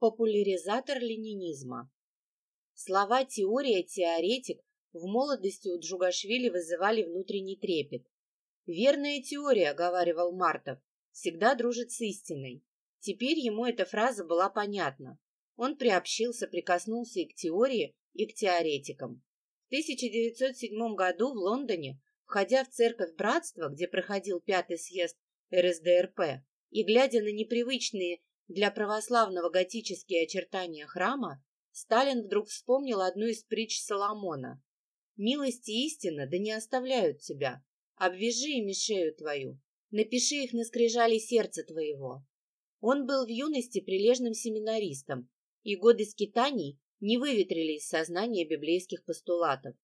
Популяризатор ленинизма. Слова «теория», «теоретик» в молодости у Джугашвили вызывали внутренний трепет. «Верная теория», — говаривал Мартов, — «всегда дружит с истиной». Теперь ему эта фраза была понятна. Он приобщился, прикоснулся и к теории, и к теоретикам. В 1907 году в Лондоне, входя в церковь братства, где проходил пятый съезд РСДРП, и глядя на непривычные для православного готические очертания храма, Сталин вдруг вспомнил одну из притч Соломона. «Милость и истина да не оставляют тебя. Обвяжи ими шею твою, напиши их на скрижали сердца твоего». Он был в юности прилежным семинаристом, и годы скитаний не выветрили из сознания библейских постулатов.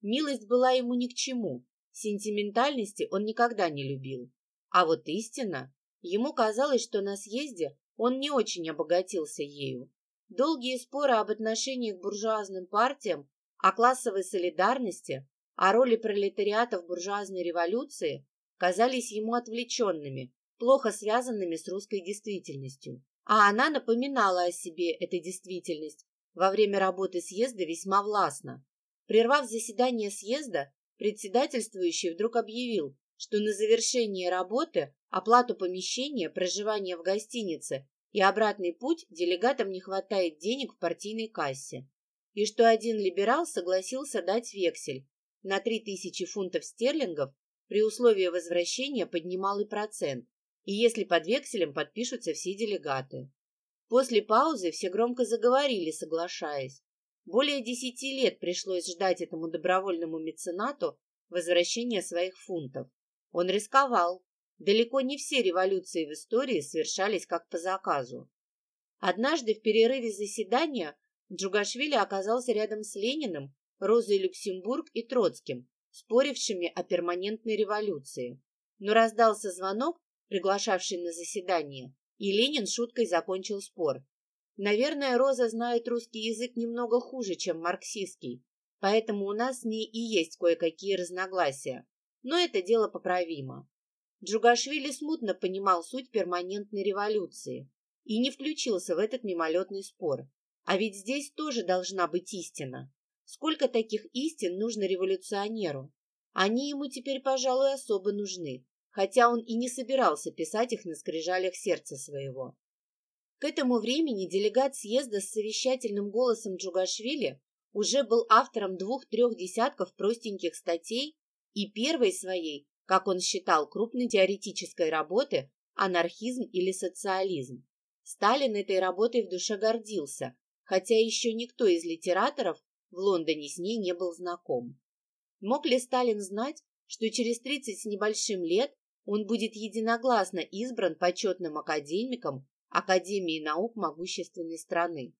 Милость была ему ни к чему, сентиментальности он никогда не любил. А вот истина, ему казалось, что на съезде он не очень обогатился ею. Долгие споры об отношениях к буржуазным партиям, о классовой солидарности, о роли пролетариата в буржуазной революции казались ему отвлеченными, плохо связанными с русской действительностью. А она напоминала о себе, эта действительность, во время работы съезда весьма властно. Прервав заседание съезда, председательствующий вдруг объявил, что на завершение работы, оплату помещения, проживание в гостинице и обратный путь делегатам не хватает денег в партийной кассе, и что один либерал согласился дать вексель на 3000 фунтов стерлингов при условии возвращения поднимал и процент, и если под векселем подпишутся все делегаты. После паузы все громко заговорили, соглашаясь. Более десяти лет пришлось ждать этому добровольному меценату возвращения своих фунтов. Он рисковал. Далеко не все революции в истории совершались как по заказу. Однажды в перерыве заседания Джугашвили оказался рядом с Лениным, Розой Люксембург и Троцким, спорившими о перманентной революции. Но раздался звонок, приглашавший на заседание, и Ленин шуткой закончил спор. Наверное, Роза знает русский язык немного хуже, чем марксистский, поэтому у нас с ней и есть кое-какие разногласия. Но это дело поправимо. Джугашвили смутно понимал суть перманентной революции и не включился в этот мимолетный спор. А ведь здесь тоже должна быть истина. Сколько таких истин нужно революционеру? Они ему теперь, пожалуй, особо нужны, хотя он и не собирался писать их на скрижалях сердца своего. К этому времени делегат съезда с совещательным голосом Джугашвили уже был автором двух-трех десятков простеньких статей и первой своей, как он считал, крупной теоретической работы «Анархизм или социализм». Сталин этой работой в душе гордился, хотя еще никто из литераторов в Лондоне с ней не был знаком. Мог ли Сталин знать, что через 30 с небольшим лет он будет единогласно избран почетным академиком Академии наук могущественной страны.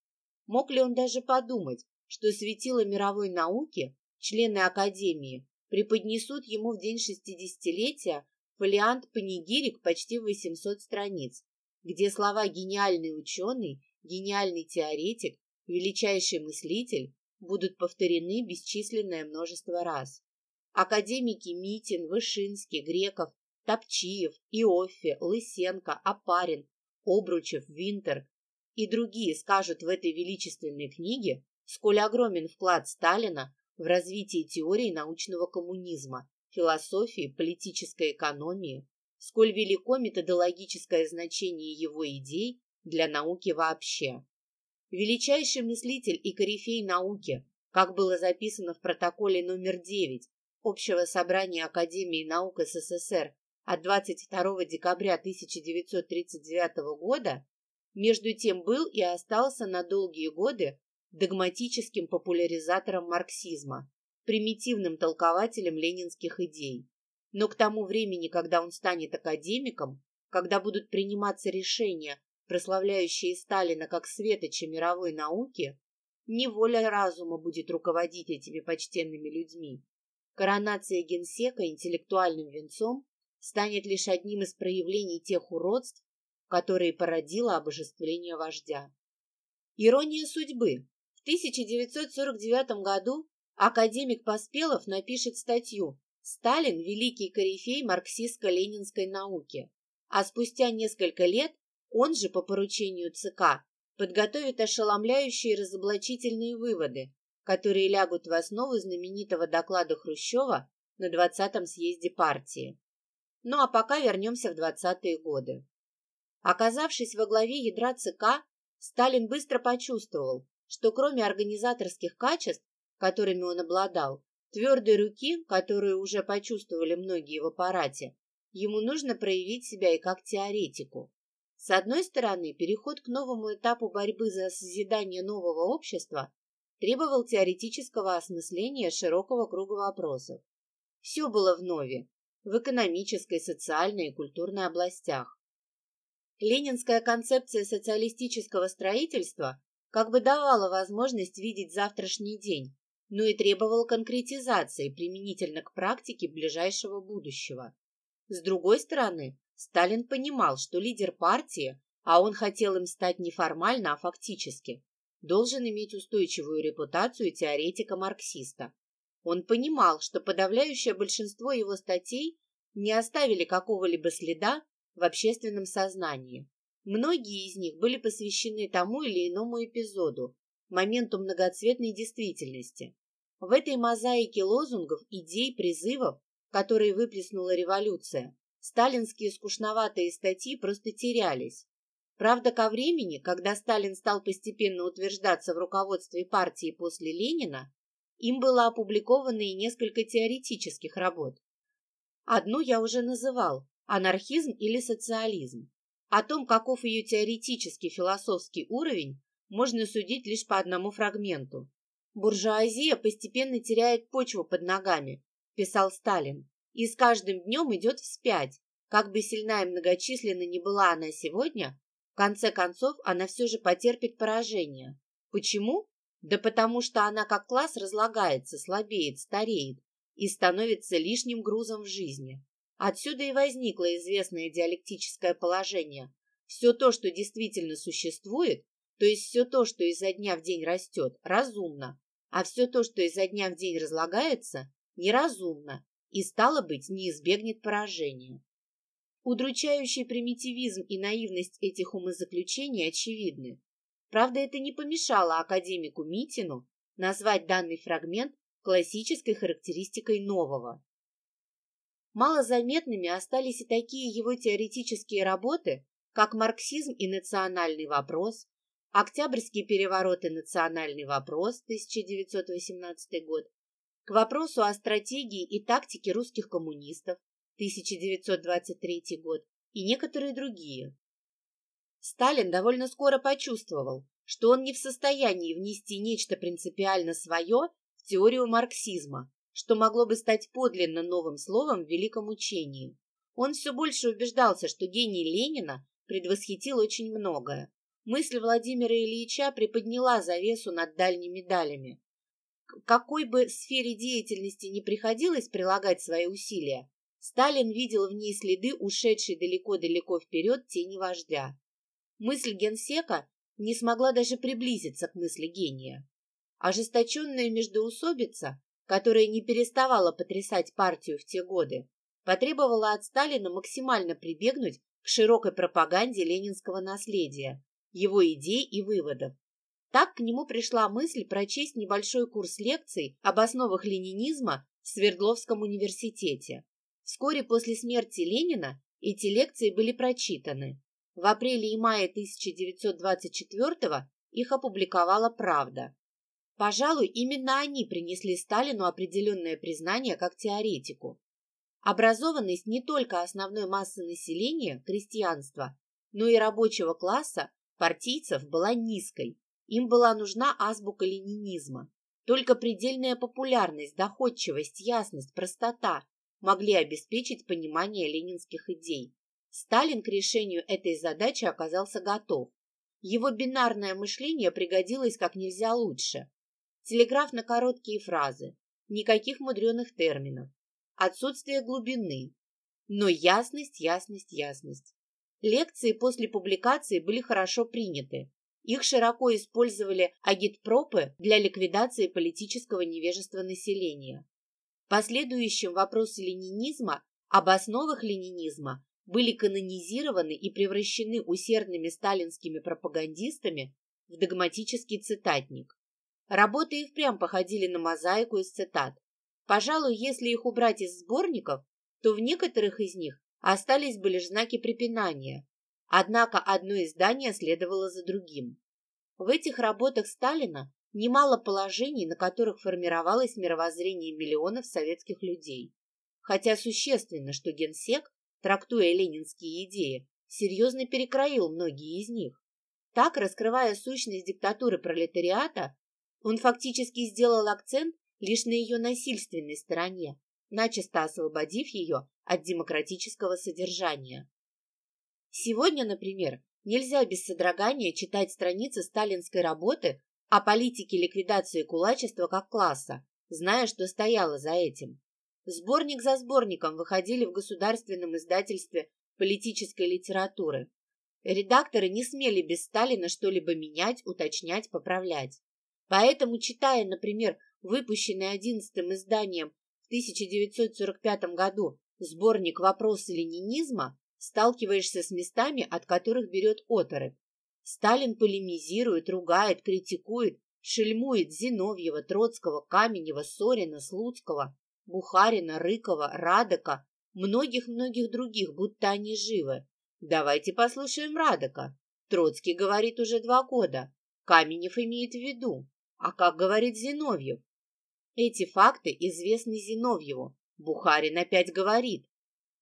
Мог ли он даже подумать, что светило мировой науки, члены Академии, преподнесут ему в день шестидесятилетия фолиант панигирик почти в 800 страниц, где слова «гениальный ученый», «гениальный теоретик», «величайший мыслитель» будут повторены бесчисленное множество раз. Академики Митин, Вышинский, Греков, Топчиев, Иоффе, Лысенко, Апарин, Обручев, Винтер и другие скажут в этой величественной книге, сколь огромен вклад Сталина в развитие теории научного коммунизма, философии, политической экономии, сколь велико методологическое значение его идей для науки вообще. Величайший мыслитель и корифей науки, как было записано в протоколе номер 9 Общего собрания Академии наук СССР от 22 декабря 1939 года, между тем был и остался на долгие годы догматическим популяризатором марксизма, примитивным толкователем ленинских идей. Но к тому времени, когда он станет академиком, когда будут приниматься решения, прославляющие Сталина как светоча мировой науки, не воля разума будет руководить этими почтенными людьми. Коронация генсека интеллектуальным венцом станет лишь одним из проявлений тех уродств, которые породило обожествление вождя. Ирония судьбы. В 1949 году академик Поспелов напишет статью «Сталин – великий корифей марксистско-ленинской науки», а спустя несколько лет он же по поручению ЦК подготовит ошеломляющие разоблачительные выводы, которые лягут в основу знаменитого доклада Хрущева на 20-м съезде партии. Ну а пока вернемся в 20-е годы. Оказавшись во главе ядра ЦК, Сталин быстро почувствовал, что кроме организаторских качеств, которыми он обладал, твердой руки, которую уже почувствовали многие в аппарате, ему нужно проявить себя и как теоретику. С одной стороны, переход к новому этапу борьбы за созидание нового общества требовал теоретического осмысления широкого круга вопросов. Все было в нове, в экономической, социальной и культурной областях. Ленинская концепция социалистического строительства как бы давала возможность видеть завтрашний день, но и требовала конкретизации применительно к практике ближайшего будущего. С другой стороны, Сталин понимал, что лидер партии, а он хотел им стать не формально, а фактически, должен иметь устойчивую репутацию теоретика-марксиста. Он понимал, что подавляющее большинство его статей не оставили какого-либо следа в общественном сознании. Многие из них были посвящены тому или иному эпизоду, моменту многоцветной действительности. В этой мозаике лозунгов, идей, призывов, которые выплеснула революция, сталинские скучноватые статьи просто терялись. Правда, ко времени, когда Сталин стал постепенно утверждаться в руководстве партии после Ленина, им было опубликовано и несколько теоретических работ. Одну я уже называл «Анархизм или социализм». О том, каков ее теоретический философский уровень, можно судить лишь по одному фрагменту. «Буржуазия постепенно теряет почву под ногами», – писал Сталин и с каждым днем идет вспять. Как бы сильна и многочисленна ни была она сегодня, в конце концов она все же потерпит поражение. Почему? Да потому что она как класс разлагается, слабеет, стареет и становится лишним грузом в жизни. Отсюда и возникло известное диалектическое положение. Все то, что действительно существует, то есть все то, что изо дня в день растет, разумно, а все то, что изо дня в день разлагается, неразумно и, стало быть, не избегнет поражения. Удручающий примитивизм и наивность этих умозаключений очевидны. Правда, это не помешало академику Митину назвать данный фрагмент классической характеристикой нового. Малозаметными остались и такие его теоретические работы, как «Марксизм и национальный вопрос», «Октябрьский переворот и национальный вопрос» 1918 год, к вопросу о стратегии и тактике русских коммунистов 1923 год и некоторые другие. Сталин довольно скоро почувствовал, что он не в состоянии внести нечто принципиально свое в теорию марксизма, что могло бы стать подлинно новым словом в великом учении. Он все больше убеждался, что гений Ленина предвосхитил очень многое. Мысль Владимира Ильича приподняла завесу над дальними далями какой бы сфере деятельности не приходилось прилагать свои усилия, Сталин видел в ней следы ушедшей далеко-далеко вперед тени вождя. Мысль генсека не смогла даже приблизиться к мысли гения. Ожесточенная междоусобица, которая не переставала потрясать партию в те годы, потребовала от Сталина максимально прибегнуть к широкой пропаганде ленинского наследия, его идей и выводов. Так к нему пришла мысль прочесть небольшой курс лекций об основах ленинизма в Свердловском университете. Вскоре после смерти Ленина эти лекции были прочитаны. В апреле и мае 1924 их опубликовала «Правда». Пожалуй, именно они принесли Сталину определенное признание как теоретику. Образованность не только основной массы населения, крестьянства, но и рабочего класса, партийцев была низкой. Им была нужна азбука ленинизма. Только предельная популярность, доходчивость, ясность, простота могли обеспечить понимание ленинских идей. Сталин к решению этой задачи оказался готов. Его бинарное мышление пригодилось как нельзя лучше. Телеграф на короткие фразы, никаких мудреных терминов, отсутствие глубины, но ясность, ясность, ясность. Лекции после публикации были хорошо приняты. Их широко использовали агитпропы для ликвидации политического невежества населения. В вопросы ленинизма об основах ленинизма были канонизированы и превращены усердными сталинскими пропагандистами в догматический цитатник. Работы и впрямь походили на мозаику из цитат. Пожалуй, если их убрать из сборников, то в некоторых из них остались бы лишь знаки препинания. Однако одно издание следовало за другим. В этих работах Сталина немало положений, на которых формировалось мировоззрение миллионов советских людей. Хотя существенно, что генсек, трактуя ленинские идеи, серьезно перекроил многие из них. Так, раскрывая сущность диктатуры пролетариата, он фактически сделал акцент лишь на ее насильственной стороне, начисто освободив ее от демократического содержания. Сегодня, например, нельзя без содрогания читать страницы сталинской работы о политике ликвидации кулачества как класса, зная, что стояло за этим. Сборник за сборником выходили в государственном издательстве политической литературы. Редакторы не смели без Сталина что-либо менять, уточнять, поправлять. Поэтому, читая, например, выпущенный одиннадцатым изданием в 1945 году сборник «Вопросы ленинизма», сталкиваешься с местами, от которых берет оторопь. Сталин полемизирует, ругает, критикует, шельмует Зиновьева, Троцкого, Каменева, Сорина, Слуцкого, Бухарина, Рыкова, Радока, многих-многих других, будто они живы. Давайте послушаем Радока. Троцкий говорит уже два года. Каменев имеет в виду. А как говорит Зиновьев? Эти факты известны Зиновьеву. Бухарин опять говорит.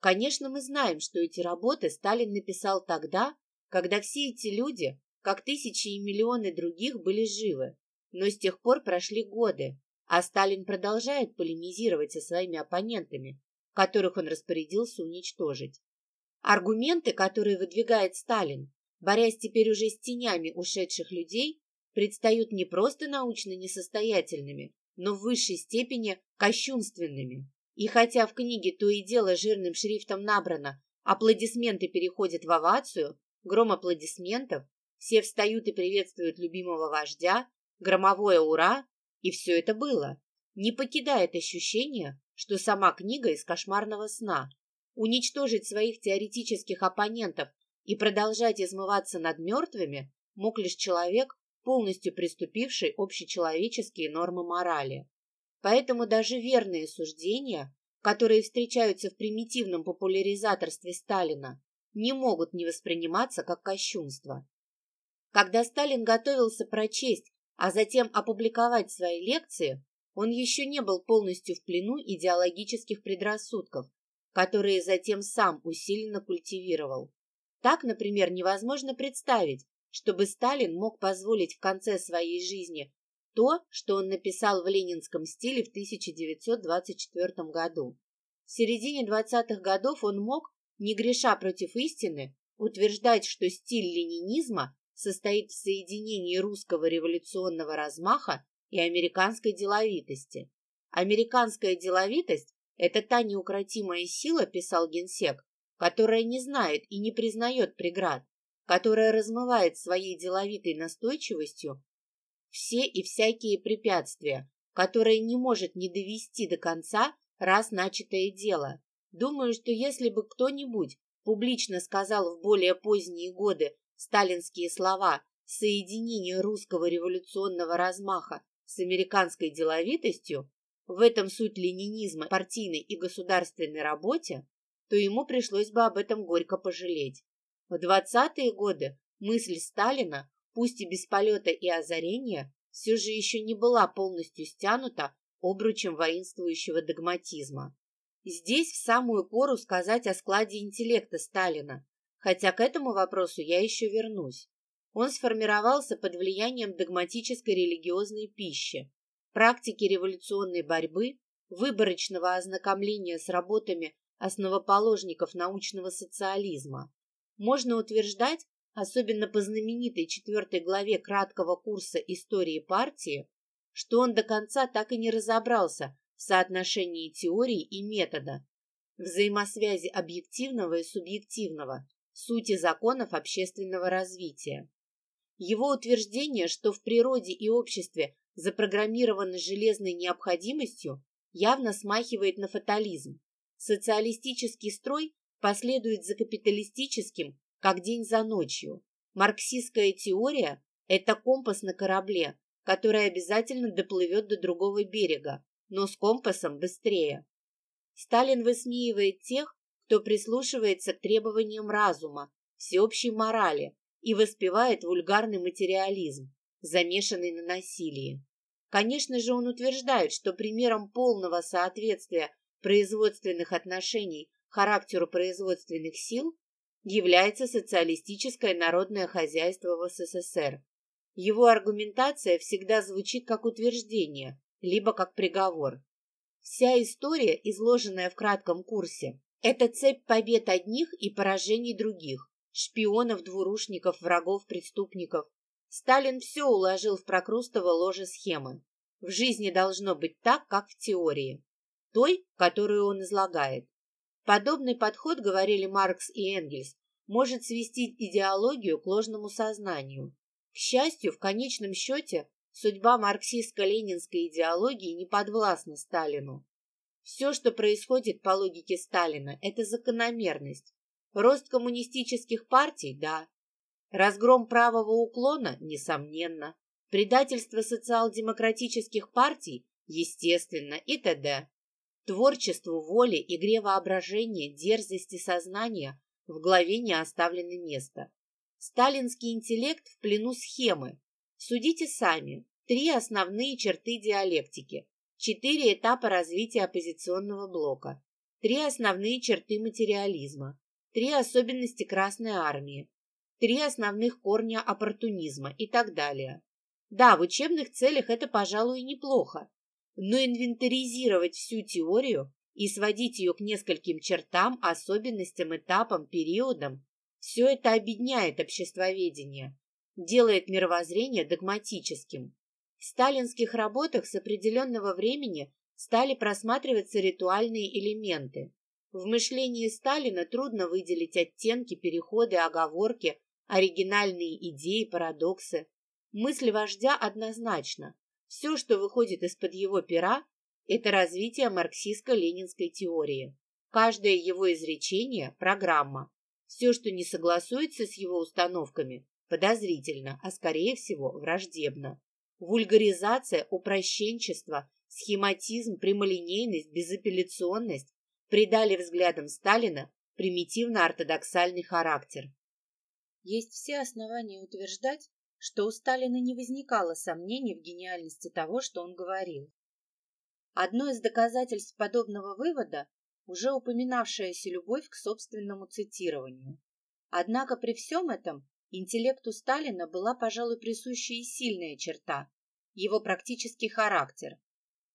Конечно, мы знаем, что эти работы Сталин написал тогда, когда все эти люди, как тысячи и миллионы других, были живы. Но с тех пор прошли годы, а Сталин продолжает полемизировать со своими оппонентами, которых он распорядился уничтожить. Аргументы, которые выдвигает Сталин, борясь теперь уже с тенями ушедших людей, предстают не просто научно несостоятельными, но в высшей степени кощунственными. И хотя в книге то и дело жирным шрифтом набрано «Аплодисменты переходят в овацию», гром аплодисментов, все встают и приветствуют любимого вождя, громовое «Ура!» И все это было. Не покидает ощущение, что сама книга из кошмарного сна. Уничтожить своих теоретических оппонентов и продолжать измываться над мертвыми мог лишь человек, полностью приступивший общечеловеческие нормы морали. Поэтому даже верные суждения, которые встречаются в примитивном популяризаторстве Сталина, не могут не восприниматься как кощунство. Когда Сталин готовился прочесть а затем опубликовать свои лекции, он еще не был полностью в плену идеологических предрассудков, которые затем сам усиленно культивировал. Так, например, невозможно представить, чтобы Сталин мог позволить в конце своей жизни то, что он написал в ленинском стиле в 1924 году. В середине 20-х годов он мог, не греша против истины, утверждать, что стиль ленинизма состоит в соединении русского революционного размаха и американской деловитости. Американская деловитость – это та неукротимая сила, писал генсек, которая не знает и не признает преград, которая размывает своей деловитой настойчивостью все и всякие препятствия, которая не может не довести до конца раз начатое дело. Думаю, что если бы кто-нибудь публично сказал в более поздние годы Сталинские слова «соединение русского революционного размаха с американской деловитостью» в этом суть ленинизма партийной и государственной работе, то ему пришлось бы об этом горько пожалеть. В 20-е годы мысль Сталина, пусть и без полета и озарения, все же еще не была полностью стянута обручем воинствующего догматизма. Здесь в самую пору сказать о складе интеллекта Сталина, хотя к этому вопросу я еще вернусь. Он сформировался под влиянием догматической религиозной пищи, практики революционной борьбы, выборочного ознакомления с работами основоположников научного социализма. Можно утверждать, особенно по знаменитой четвертой главе краткого курса истории партии, что он до конца так и не разобрался в соотношении теории и метода, взаимосвязи объективного и субъективного, сути законов общественного развития. Его утверждение, что в природе и обществе запрограммировано железной необходимостью, явно смахивает на фатализм. Социалистический строй последует за капиталистическим, как день за ночью. Марксистская теория Это компас на корабле, который обязательно доплывет до другого берега, но с компасом быстрее. Сталин высмеивает тех, кто прислушивается к требованиям разума, всеобщей морали и воспевает вульгарный материализм, замешанный на насилии. Конечно же, он утверждает, что примером полного соответствия производственных отношений характеру производственных сил является социалистическое народное хозяйство в СССР. Его аргументация всегда звучит как утверждение, либо как приговор. Вся история, изложенная в кратком курсе, это цепь побед одних и поражений других, шпионов, двурушников, врагов, преступников. Сталин все уложил в прокрустово ложе схемы. В жизни должно быть так, как в теории, той, которую он излагает. Подобный подход, говорили Маркс и Энгельс, может свести идеологию к ложному сознанию. К счастью, в конечном счете, судьба марксистско-ленинской идеологии не подвластна Сталину. Все, что происходит по логике Сталина, это закономерность. Рост коммунистических партий – да. Разгром правого уклона – несомненно. Предательство социал-демократических партий – естественно и т.д. Творчеству, воле, игре воображения, дерзости сознания в главе не оставлено место. Сталинский интеллект в плену схемы. Судите сами. Три основные черты диалектики. Четыре этапа развития оппозиционного блока. Три основные черты материализма. Три особенности Красной Армии. Три основных корня оппортунизма и так далее. Да, в учебных целях это, пожалуй, неплохо, но инвентаризировать всю теорию и сводить ее к нескольким чертам, особенностям, этапам, периодам – все это обедняет обществоведение, делает мировоззрение догматическим. В сталинских работах с определенного времени стали просматриваться ритуальные элементы. В мышлении Сталина трудно выделить оттенки, переходы, оговорки, оригинальные идеи, парадоксы. Мысль вождя однозначна. Все, что выходит из-под его пера, это развитие марксистско-ленинской теории. Каждое его изречение – программа. Все, что не согласуется с его установками, подозрительно, а скорее всего враждебно. Вульгаризация, упрощенчество, схематизм, прямолинейность, безапелляционность придали взглядам Сталина примитивно-ортодоксальный характер. Есть все основания утверждать, что у Сталина не возникало сомнений в гениальности того, что он говорил. Одно из доказательств подобного вывода – уже упоминавшаяся любовь к собственному цитированию. Однако при всем этом интеллекту Сталина была, пожалуй, присуща и сильная черта – его практический характер.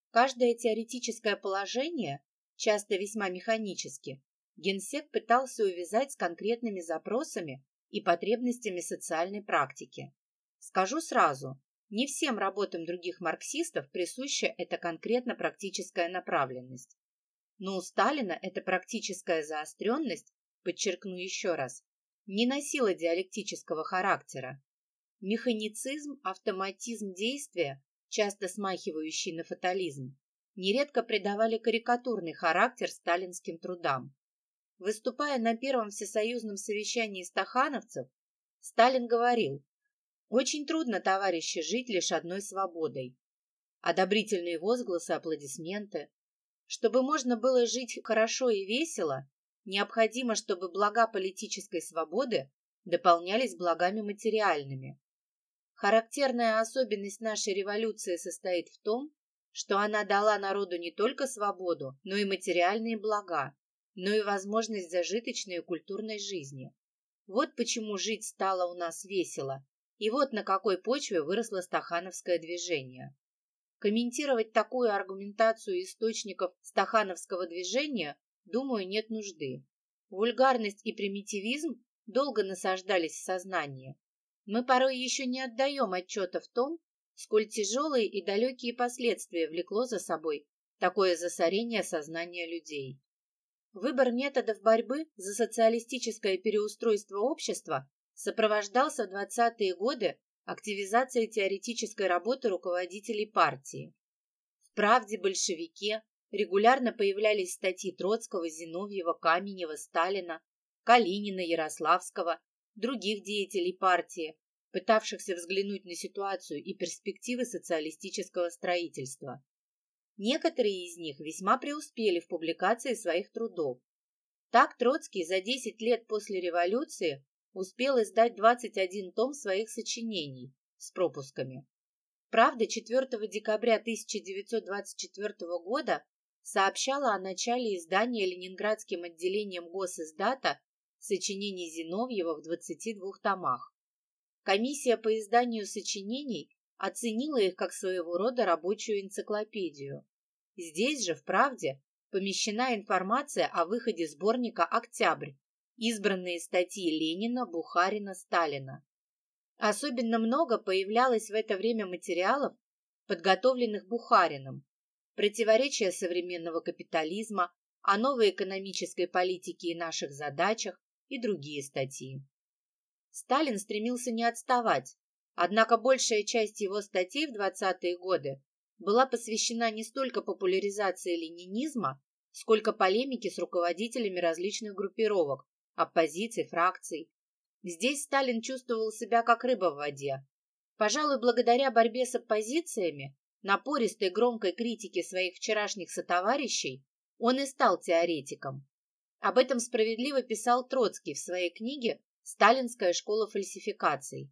Каждое теоретическое положение, часто весьма механически, генсек пытался увязать с конкретными запросами и потребностями социальной практики. Скажу сразу, не всем работам других марксистов присуща эта конкретно практическая направленность. Но у Сталина эта практическая заостренность, подчеркну еще раз, не носила диалектического характера. Механицизм, автоматизм действия, часто смахивающий на фатализм, нередко придавали карикатурный характер сталинским трудам. Выступая на первом всесоюзном совещании стахановцев, Сталин говорил, очень трудно, товарищи, жить лишь одной свободой. Одобрительные возгласы, аплодисменты. Чтобы можно было жить хорошо и весело, необходимо, чтобы блага политической свободы дополнялись благами материальными. Характерная особенность нашей революции состоит в том, что она дала народу не только свободу, но и материальные блага, но и возможность зажиточной и культурной жизни. Вот почему жить стало у нас весело, и вот на какой почве выросло стахановское движение. Комментировать такую аргументацию источников стахановского движения, думаю, нет нужды. Вульгарность и примитивизм долго насаждались в сознании. Мы порой еще не отдаем отчета в том, сколь тяжелые и далекие последствия влекло за собой такое засорение сознания людей. Выбор методов борьбы за социалистическое переустройство общества сопровождался в 20-е годы активизацией теоретической работы руководителей партии. В «Правде», «Большевике» регулярно появлялись статьи Троцкого, Зиновьева, Каменева, Сталина, Калинина, Ярославского, других деятелей партии, пытавшихся взглянуть на ситуацию и перспективы социалистического строительства. Некоторые из них весьма преуспели в публикации своих трудов. Так Троцкий за 10 лет после революции успел издать 21 том своих сочинений с пропусками. Правда, 4 декабря 1924 года сообщала о начале издания Ленинградским отделением Госиздата сочинений Зиновьева в 22 томах. Комиссия по изданию сочинений оценила их как своего рода рабочую энциклопедию. Здесь же, в «Правде», помещена информация о выходе сборника «Октябрь», избранные статьи Ленина, Бухарина, Сталина. Особенно много появлялось в это время материалов, подготовленных Бухарином, противоречия современного капитализма, о новой экономической политике и наших задачах и другие статьи. Сталин стремился не отставать, однако большая часть его статей в 20-е годы была посвящена не столько популяризации ленинизма, сколько полемике с руководителями различных группировок, оппозиций, фракций. Здесь Сталин чувствовал себя как рыба в воде. Пожалуй, благодаря борьбе с оппозициями, напористой громкой критике своих вчерашних сотоварищей, он и стал теоретиком. Об этом справедливо писал Троцкий в своей книге «Сталинская школа фальсификаций».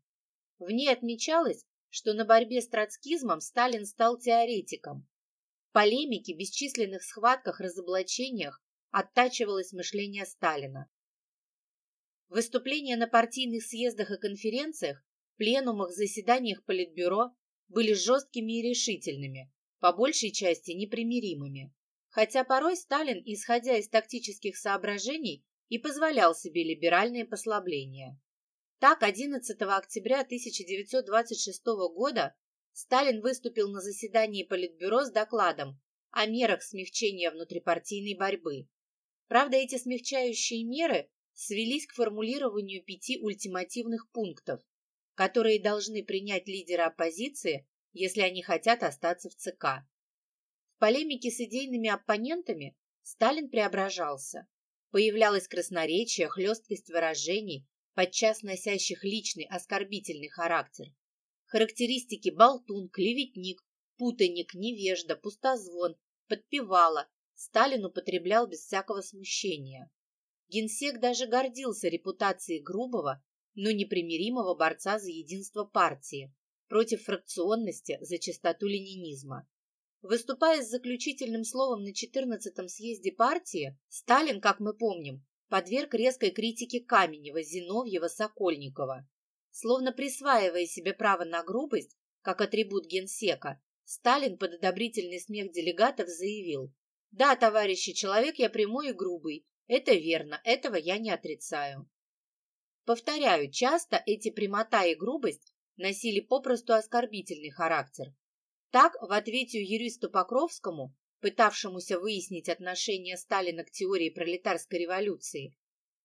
В ней отмечалось, что на борьбе с троцкизмом Сталин стал теоретиком. В полемике, бесчисленных схватках, разоблачениях оттачивалось мышление Сталина. Выступления на партийных съездах и конференциях, пленумах, заседаниях Политбюро были жесткими и решительными, по большей части непримиримыми. Хотя порой Сталин, исходя из тактических соображений, и позволял себе либеральные послабления. Так, 11 октября 1926 года Сталин выступил на заседании Политбюро с докладом о мерах смягчения внутрипартийной борьбы. Правда, эти смягчающие меры свелись к формулированию пяти ультимативных пунктов, которые должны принять лидеры оппозиции, если они хотят остаться в ЦК. В полемике с идейными оппонентами Сталин преображался. Появлялось красноречие, хлесткость выражений, подчас носящих личный оскорбительный характер. Характеристики болтун, клеветник, путаник, невежда, пустозвон, подпевала Сталин употреблял без всякого смущения. Генсек даже гордился репутацией грубого, но непримиримого борца за единство партии, против фракционности, за чистоту ленинизма. Выступая с заключительным словом на 14-м съезде партии, Сталин, как мы помним, подверг резкой критике Каменева, Зиновьева, Сокольникова. Словно присваивая себе право на грубость, как атрибут генсека, Сталин под одобрительный смех делегатов заявил, «Да, товарищи, человек я прямой и грубый, это верно, этого я не отрицаю». Повторяю, часто эти прямота и грубость носили попросту оскорбительный характер. Так, в ответе юристу Покровскому, пытавшемуся выяснить отношение Сталина к теории пролетарской революции,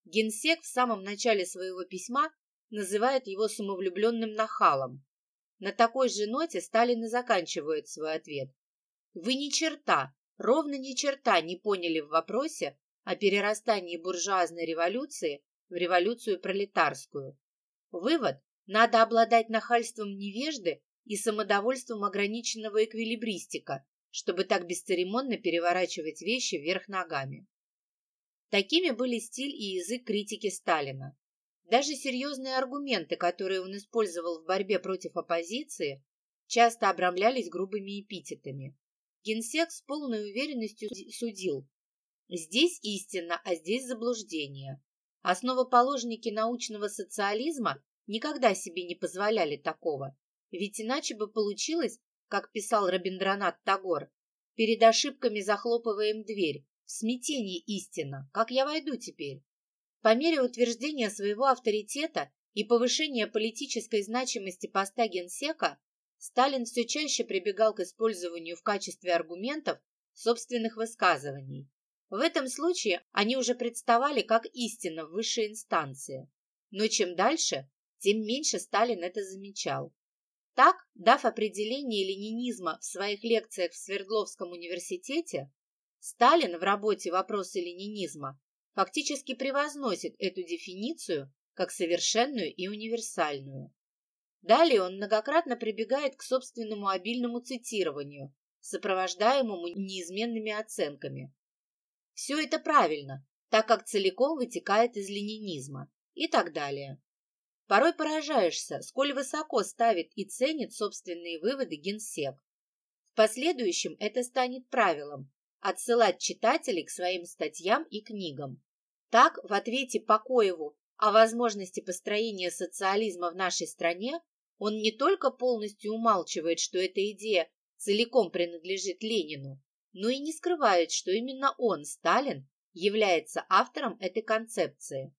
генсек в самом начале своего письма называет его самовлюбленным нахалом. На такой же ноте Сталин и заканчивает свой ответ. Вы ни черта, ровно ни черта не поняли в вопросе о перерастании буржуазной революции в революцию пролетарскую. Вывод – надо обладать нахальством невежды и самодовольством ограниченного эквилибристика, чтобы так бесцеремонно переворачивать вещи вверх ногами. Такими были стиль и язык критики Сталина. Даже серьезные аргументы, которые он использовал в борьбе против оппозиции, часто обрамлялись грубыми эпитетами. Генсек с полной уверенностью судил. Здесь истина, а здесь заблуждение. Основоположники научного социализма никогда себе не позволяли такого, ведь иначе бы получилось, как писал Рабиндранат Тагор, перед ошибками захлопываем дверь, в смятении истина, как я войду теперь? По мере утверждения своего авторитета и повышения политической значимости поста генсека, Сталин все чаще прибегал к использованию в качестве аргументов собственных высказываний. В этом случае они уже представали как истина в высшей инстанции. Но чем дальше, тем меньше Сталин это замечал. Так, дав определение ленинизма в своих лекциях в Свердловском университете, Сталин в работе «Вопросы ленинизма» фактически превозносит эту дефиницию как совершенную и универсальную. Далее он многократно прибегает к собственному обильному цитированию, сопровождаемому неизменными оценками. Все это правильно, так как целиком вытекает из ленинизма и так далее. Порой поражаешься, сколь высоко ставит и ценит собственные выводы генсек. В последующем это станет правилом – отсылать читателей к своим статьям и книгам. Так, в ответе Покоеву о возможности построения социализма в нашей стране он не только полностью умалчивает, что эта идея целиком принадлежит Ленину, но и не скрывает, что именно он, Сталин, является автором этой концепции.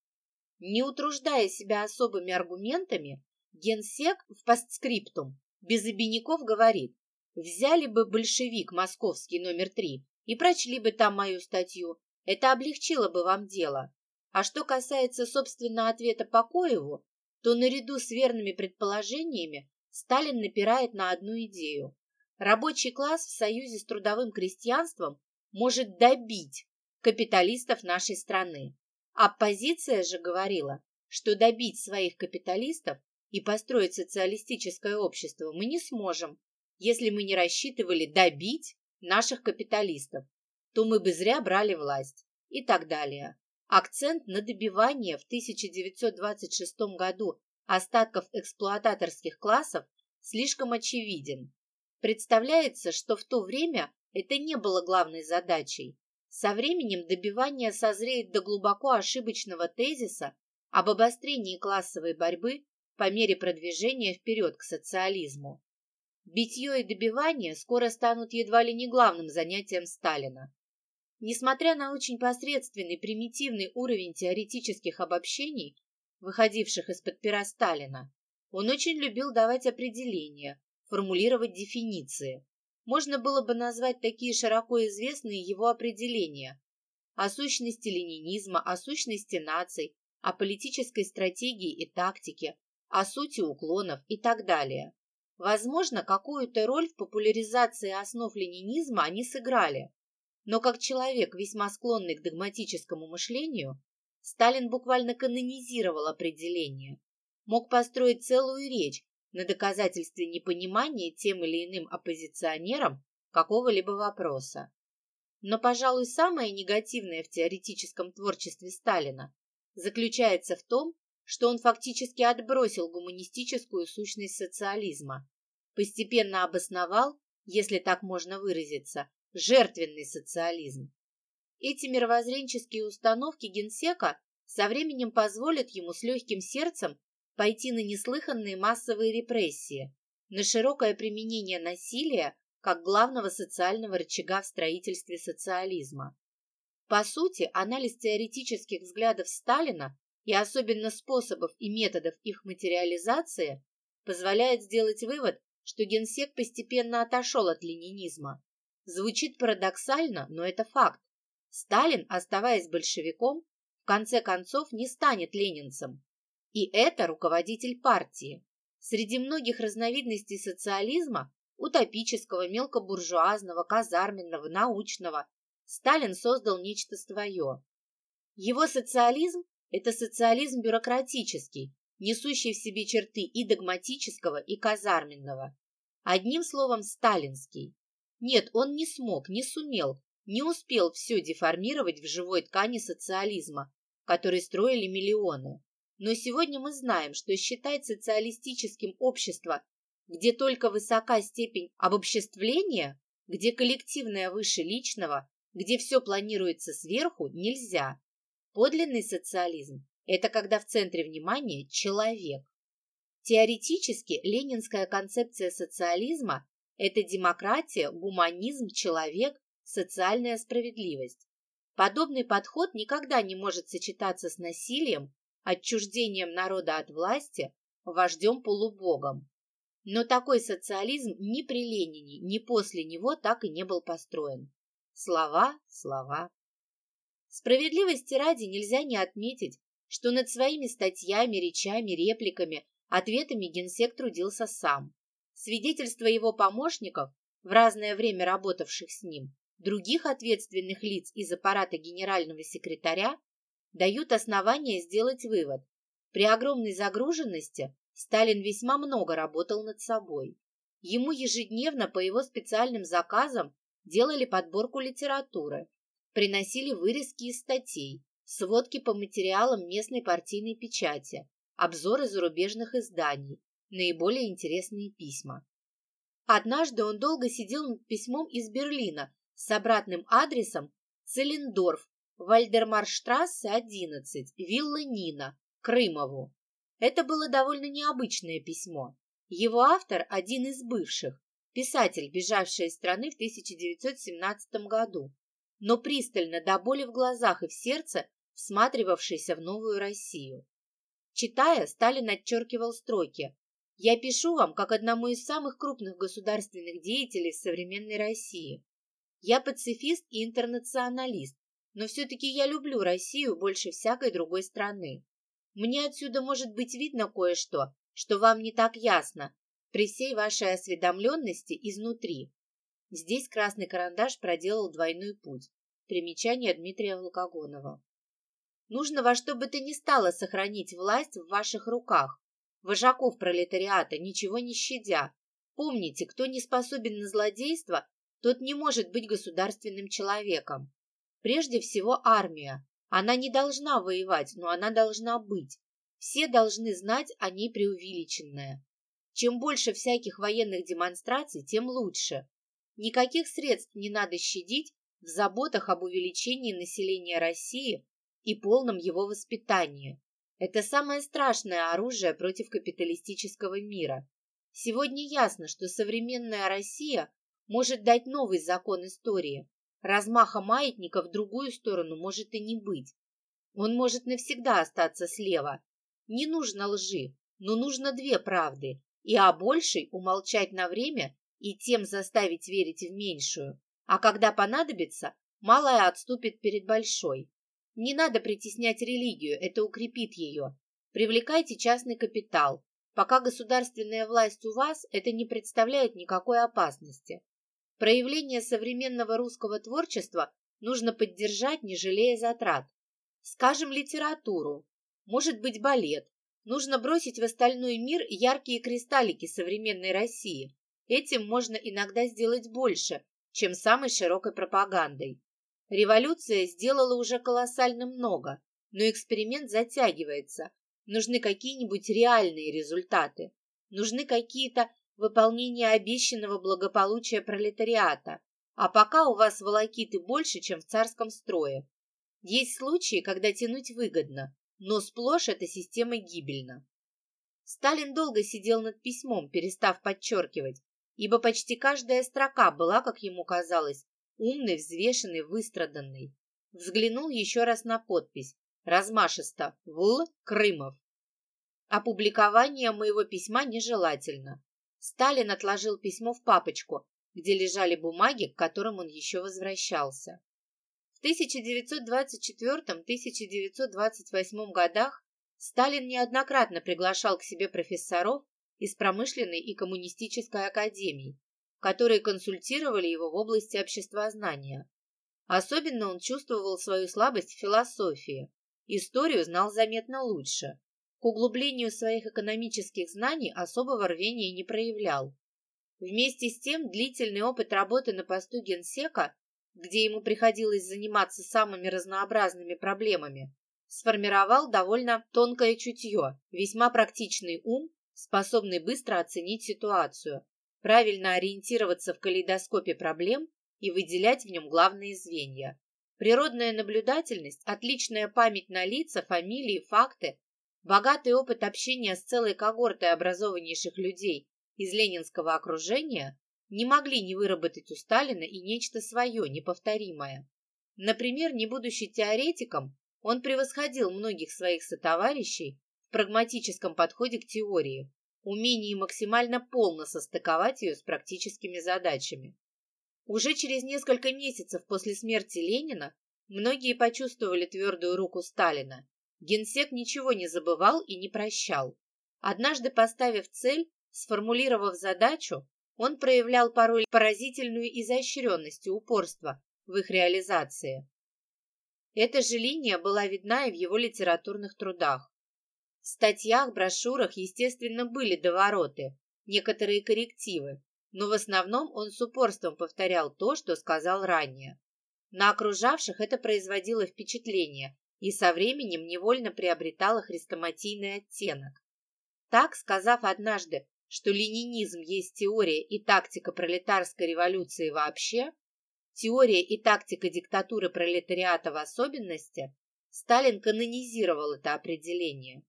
Не утруждая себя особыми аргументами, генсек в постскриптум без обиняков говорит, взяли бы большевик московский номер три и прочли бы там мою статью, это облегчило бы вам дело. А что касается, собственно, ответа Покоеву, то наряду с верными предположениями Сталин напирает на одну идею. Рабочий класс в союзе с трудовым крестьянством может добить капиталистов нашей страны. Оппозиция же говорила, что добить своих капиталистов и построить социалистическое общество мы не сможем, если мы не рассчитывали добить наших капиталистов, то мы бы зря брали власть и так далее. Акцент на добивание в 1926 году остатков эксплуататорских классов слишком очевиден. Представляется, что в то время это не было главной задачей. Со временем добивание созреет до глубоко ошибочного тезиса об обострении классовой борьбы по мере продвижения вперед к социализму. Битье и добивание скоро станут едва ли не главным занятием Сталина. Несмотря на очень посредственный, примитивный уровень теоретических обобщений, выходивших из-под пера Сталина, он очень любил давать определения, формулировать дефиниции. Можно было бы назвать такие широко известные его определения о сущности ленинизма, о сущности наций, о политической стратегии и тактике, о сути уклонов и так далее. Возможно, какую-то роль в популяризации основ ленинизма они сыграли, но как человек, весьма склонный к догматическому мышлению, Сталин буквально канонизировал определение, мог построить целую речь на доказательстве непонимания тем или иным оппозиционером какого-либо вопроса. Но, пожалуй, самое негативное в теоретическом творчестве Сталина заключается в том, что он фактически отбросил гуманистическую сущность социализма, постепенно обосновал, если так можно выразиться, жертвенный социализм. Эти мировоззренческие установки генсека со временем позволят ему с легким сердцем пойти на неслыханные массовые репрессии, на широкое применение насилия как главного социального рычага в строительстве социализма. По сути, анализ теоретических взглядов Сталина и особенно способов и методов их материализации позволяет сделать вывод, что генсек постепенно отошел от ленинизма, Звучит парадоксально, но это факт. Сталин, оставаясь большевиком, в конце концов не станет ленинцем. И это руководитель партии. Среди многих разновидностей социализма, утопического, мелкобуржуазного, казарменного, научного, Сталин создал нечто свое. Его социализм – это социализм бюрократический, несущий в себе черты и догматического, и казарменного. Одним словом, сталинский. Нет, он не смог, не сумел, не успел все деформировать в живой ткани социализма, который строили миллионы. Но сегодня мы знаем, что считать социалистическим общество, где только высока степень обобществления, где коллективное выше личного, где все планируется сверху, нельзя. Подлинный социализм – это когда в центре внимания человек. Теоретически ленинская концепция социализма это демократия, гуманизм, человек, социальная справедливость. Подобный подход никогда не может сочетаться с насилием, отчуждением народа от власти, вождем-полубогом. Но такой социализм ни при Ленине, ни после него так и не был построен. Слова, слова. Справедливости ради нельзя не отметить, что над своими статьями, речами, репликами, ответами генсек трудился сам. Свидетельства его помощников, в разное время работавших с ним, других ответственных лиц из аппарата генерального секретаря, дают основания сделать вывод. При огромной загруженности Сталин весьма много работал над собой. Ему ежедневно по его специальным заказам делали подборку литературы, приносили вырезки из статей, сводки по материалам местной партийной печати, обзоры зарубежных изданий, наиболее интересные письма. Однажды он долго сидел над письмом из Берлина с обратным адресом Целлендорф, Вальдермарштрассе, 11, вилла Нина, Крымову. Это было довольно необычное письмо. Его автор – один из бывших, писатель, бежавший из страны в 1917 году, но пристально до боли в глазах и в сердце всматривавшийся в новую Россию. Читая, Сталин отчеркивал строки «Я пишу вам как одному из самых крупных государственных деятелей современной России. Я пацифист и интернационалист, но все-таки я люблю Россию больше всякой другой страны. Мне отсюда может быть видно кое-что, что вам не так ясно, при всей вашей осведомленности изнутри. Здесь красный карандаш проделал двойной путь. Примечание Дмитрия Волкогонова. Нужно во что бы то ни стало сохранить власть в ваших руках. Вожаков пролетариата, ничего не щадя. Помните, кто не способен на злодейство, тот не может быть государственным человеком. Прежде всего армия. Она не должна воевать, но она должна быть. Все должны знать о ней преувеличенное. Чем больше всяких военных демонстраций, тем лучше. Никаких средств не надо щадить в заботах об увеличении населения России и полном его воспитании. Это самое страшное оружие против капиталистического мира. Сегодня ясно, что современная Россия может дать новый закон истории. Размаха маятника в другую сторону может и не быть. Он может навсегда остаться слева. Не нужно лжи, но нужно две правды, и о большей умолчать на время и тем заставить верить в меньшую. А когда понадобится, малая отступит перед большой. Не надо притеснять религию, это укрепит ее. Привлекайте частный капитал. Пока государственная власть у вас, это не представляет никакой опасности. Проявление современного русского творчества нужно поддержать, не жалея затрат. Скажем, литературу, может быть, балет. Нужно бросить в остальной мир яркие кристаллики современной России. Этим можно иногда сделать больше, чем самой широкой пропагандой. Революция сделала уже колоссально много, но эксперимент затягивается. Нужны какие-нибудь реальные результаты. Нужны какие-то выполнения обещанного благополучия пролетариата. А пока у вас волокиты больше, чем в царском строе. Есть случаи, когда тянуть выгодно, но сплошь эта система гибельна. Сталин долго сидел над письмом, перестав подчеркивать, ибо почти каждая строка была, как ему казалось, умной, взвешенной, выстраданной. Взглянул еще раз на подпись. Размашисто. В. Крымов. Опубликование моего письма нежелательно. Сталин отложил письмо в папочку, где лежали бумаги, к которым он еще возвращался. В 1924-1928 годах Сталин неоднократно приглашал к себе профессоров из промышленной и коммунистической академий, которые консультировали его в области обществознания. Особенно он чувствовал свою слабость в философии. Историю знал заметно лучше. К углублению своих экономических знаний особого рвения не проявлял. Вместе с тем длительный опыт работы на посту генсека, где ему приходилось заниматься самыми разнообразными проблемами, сформировал довольно тонкое чутье, весьма практичный ум, способный быстро оценить ситуацию, правильно ориентироваться в калейдоскопе проблем и выделять в нем главные звенья. Природная наблюдательность, отличная память на лица, фамилии, факты, богатый опыт общения с целой когортой образованнейших людей из ленинского окружения не могли не выработать у Сталина и нечто свое, неповторимое. Например, не будучи теоретиком, он превосходил многих своих сотоварищей в прагматическом подходе к теории, умении максимально полно состыковать ее с практическими задачами. Уже через несколько месяцев после смерти Ленина многие почувствовали твердую руку Сталина. Генсек ничего не забывал и не прощал. Однажды поставив цель, сформулировав задачу, он проявлял порой поразительную изощренность и упорство в их реализации. Эта же линия была видна и в его литературных трудах. В статьях, брошюрах, естественно, были довороты, некоторые коррективы, но в основном он с упорством повторял то, что сказал ранее. На окружавших это производило впечатление и со временем невольно приобретало хрестоматийный оттенок. Так, сказав однажды, что ленинизм есть теория и тактика пролетарской революции вообще, теория и тактика диктатуры пролетариата в особенности, Сталин канонизировал это определение.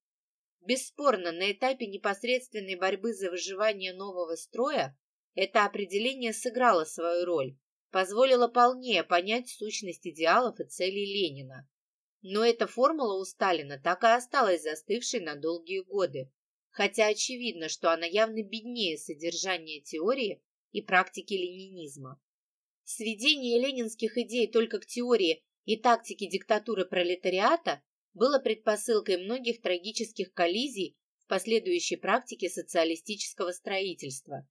Бесспорно, на этапе непосредственной борьбы за выживание нового строя это определение сыграло свою роль, позволило полнее понять сущность идеалов и целей Ленина. Но эта формула у Сталина так и осталась застывшей на долгие годы, хотя очевидно, что она явно беднее содержания теории и практики ленинизма. Сведение ленинских идей только к теории и тактике диктатуры пролетариата было предпосылкой многих трагических коллизий в последующей практике социалистического строительства.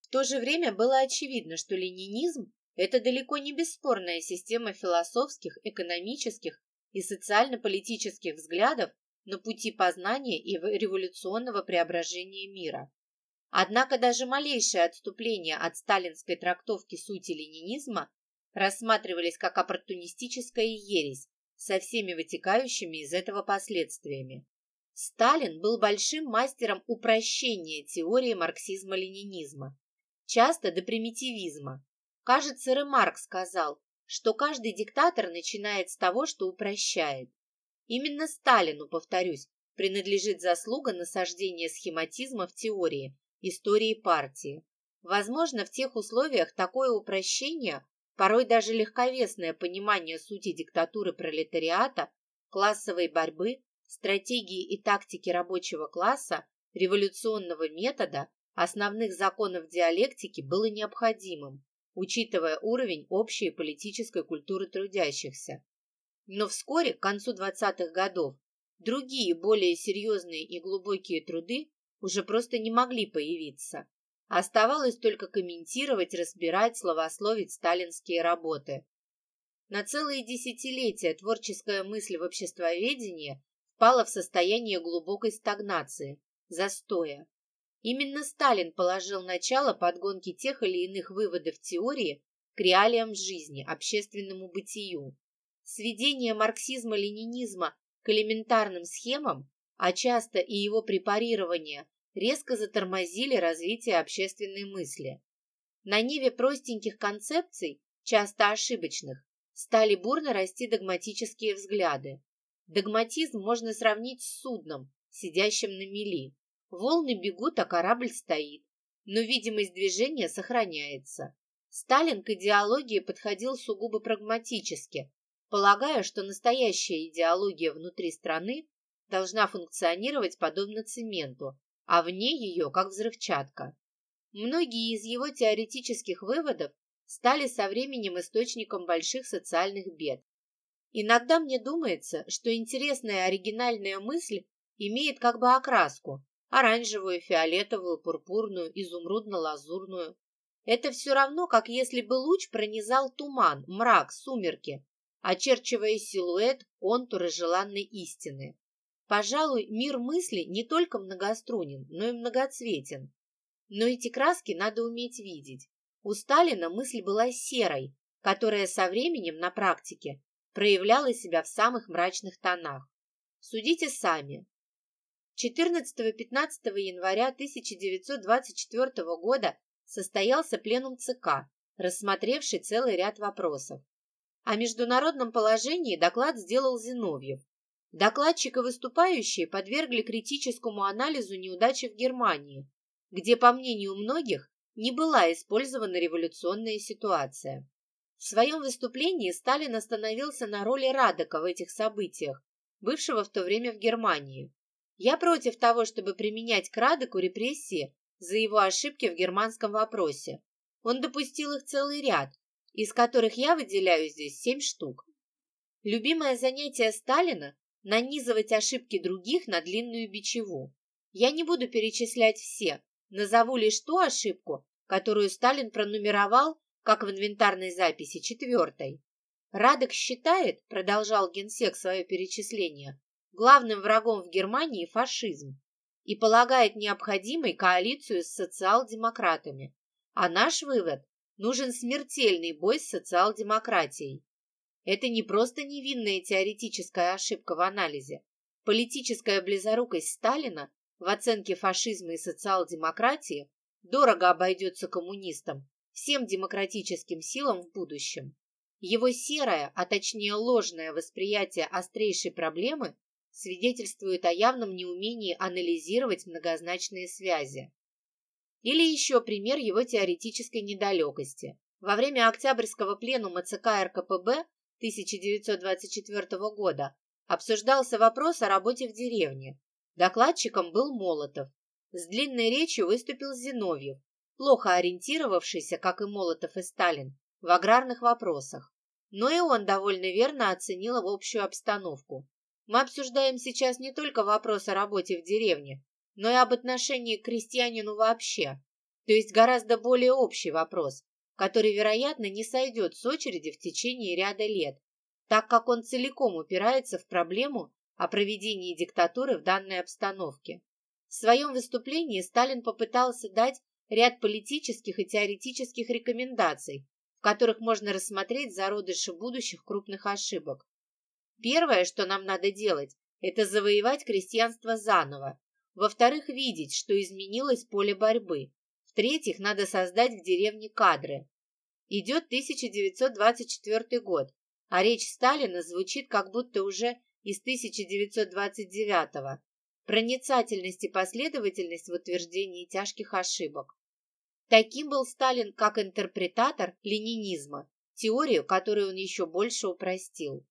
В то же время было очевидно, что ленинизм это далеко не бесспорная система философских, экономических и социально-политических взглядов на пути познания и революционного преображения мира. Однако даже малейшее отступление от сталинской трактовки сути ленинизма рассматривались как оппортунистическая ересь со всеми вытекающими из этого последствиями. Сталин был большим мастером упрощения теории марксизма-ленинизма, часто до примитивизма, Кажется, Ремарк сказал, что каждый диктатор начинает с того, что упрощает. Именно Сталину, повторюсь, принадлежит заслуга насаждения схематизма в теории, истории партии. Возможно, в тех условиях такое упрощение, порой даже легковесное понимание сути диктатуры пролетариата, классовой борьбы, стратегии и тактики рабочего класса, революционного метода, основных законов диалектики было необходимым учитывая уровень общей политической культуры трудящихся. Но вскоре, к концу 20-х годов, другие, более серьезные и глубокие труды уже просто не могли появиться. Оставалось только комментировать, разбирать, словословить сталинские работы. На целые десятилетия творческая мысль в обществоведении впала в состояние глубокой стагнации, застоя. Именно Сталин положил начало подгонке тех или иных выводов теории к реалиям жизни, общественному бытию. Сведение марксизма-ленинизма к элементарным схемам, а часто и его препарирование, резко затормозили развитие общественной мысли. На ниве простеньких концепций, часто ошибочных, стали бурно расти догматические взгляды. Догматизм можно сравнить с судном, сидящим на мели. Волны бегут, а корабль стоит. Но видимость движения сохраняется. Сталин к идеологии подходил сугубо прагматически, полагая, что настоящая идеология внутри страны должна функционировать подобно цементу, а вне ее как взрывчатка. Многие из его теоретических выводов стали со временем источником больших социальных бед. Иногда мне думается, что интересная оригинальная мысль имеет как бы окраску, оранжевую, фиолетовую, пурпурную, изумрудно-лазурную. Это все равно, как если бы луч пронизал туман, мрак, сумерки, очерчивая силуэт, контуры желанной истины. Пожалуй, мир мысли не только многострунен, но и многоцветен. Но эти краски надо уметь видеть. У Сталина мысль была серой, которая со временем на практике проявляла себя в самых мрачных тонах. Судите сами. 14-15 января 1924 года состоялся пленум ЦК, рассмотревший целый ряд вопросов. О международном положении доклад сделал Зиновьев. Докладчик и выступающие подвергли критическому анализу неудачи в Германии, где, по мнению многих, не была использована революционная ситуация. В своем выступлении Сталин остановился на роли Радека в этих событиях, бывшего в то время в Германии. Я против того, чтобы применять к Радеку репрессии за его ошибки в германском вопросе. Он допустил их целый ряд, из которых я выделяю здесь семь штук. Любимое занятие Сталина – нанизывать ошибки других на длинную бичеву. Я не буду перечислять все, назову лишь ту ошибку, которую Сталин пронумеровал, как в инвентарной записи, четвертой. Радек считает, продолжал генсек свое перечисление, главным врагом в Германии фашизм и полагает необходимой коалицию с социал-демократами. А наш вывод – нужен смертельный бой с социал-демократией. Это не просто невинная теоретическая ошибка в анализе. Политическая близорукость Сталина в оценке фашизма и социал-демократии дорого обойдется коммунистам, всем демократическим силам в будущем. Его серое, а точнее ложное восприятие острейшей проблемы свидетельствует о явном неумении анализировать многозначные связи. Или еще пример его теоретической недалекости. Во время Октябрьского пленума ЦК РКПБ 1924 года обсуждался вопрос о работе в деревне. Докладчиком был Молотов. С длинной речью выступил Зиновьев, плохо ориентировавшийся, как и Молотов и Сталин, в аграрных вопросах. Но и он довольно верно оценил общую обстановку. Мы обсуждаем сейчас не только вопрос о работе в деревне, но и об отношении к крестьянину вообще. То есть гораздо более общий вопрос, который, вероятно, не сойдет с очереди в течение ряда лет, так как он целиком упирается в проблему о проведении диктатуры в данной обстановке. В своем выступлении Сталин попытался дать ряд политических и теоретических рекомендаций, в которых можно рассмотреть зародыши будущих крупных ошибок. Первое, что нам надо делать, это завоевать крестьянство заново. Во-вторых, видеть, что изменилось поле борьбы. В-третьих, надо создать в деревне кадры. Идет 1924 год, а речь Сталина звучит как будто уже из 1929 -го. Проницательность и последовательность в утверждении тяжких ошибок. Таким был Сталин как интерпретатор ленинизма, теорию, которую он еще больше упростил.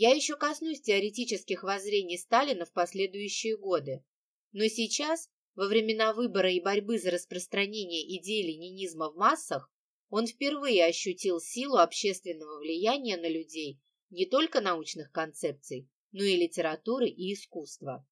Я еще коснусь теоретических воззрений Сталина в последующие годы. Но сейчас, во времена выбора и борьбы за распространение идей ленинизма в массах, он впервые ощутил силу общественного влияния на людей не только научных концепций, но и литературы и искусства.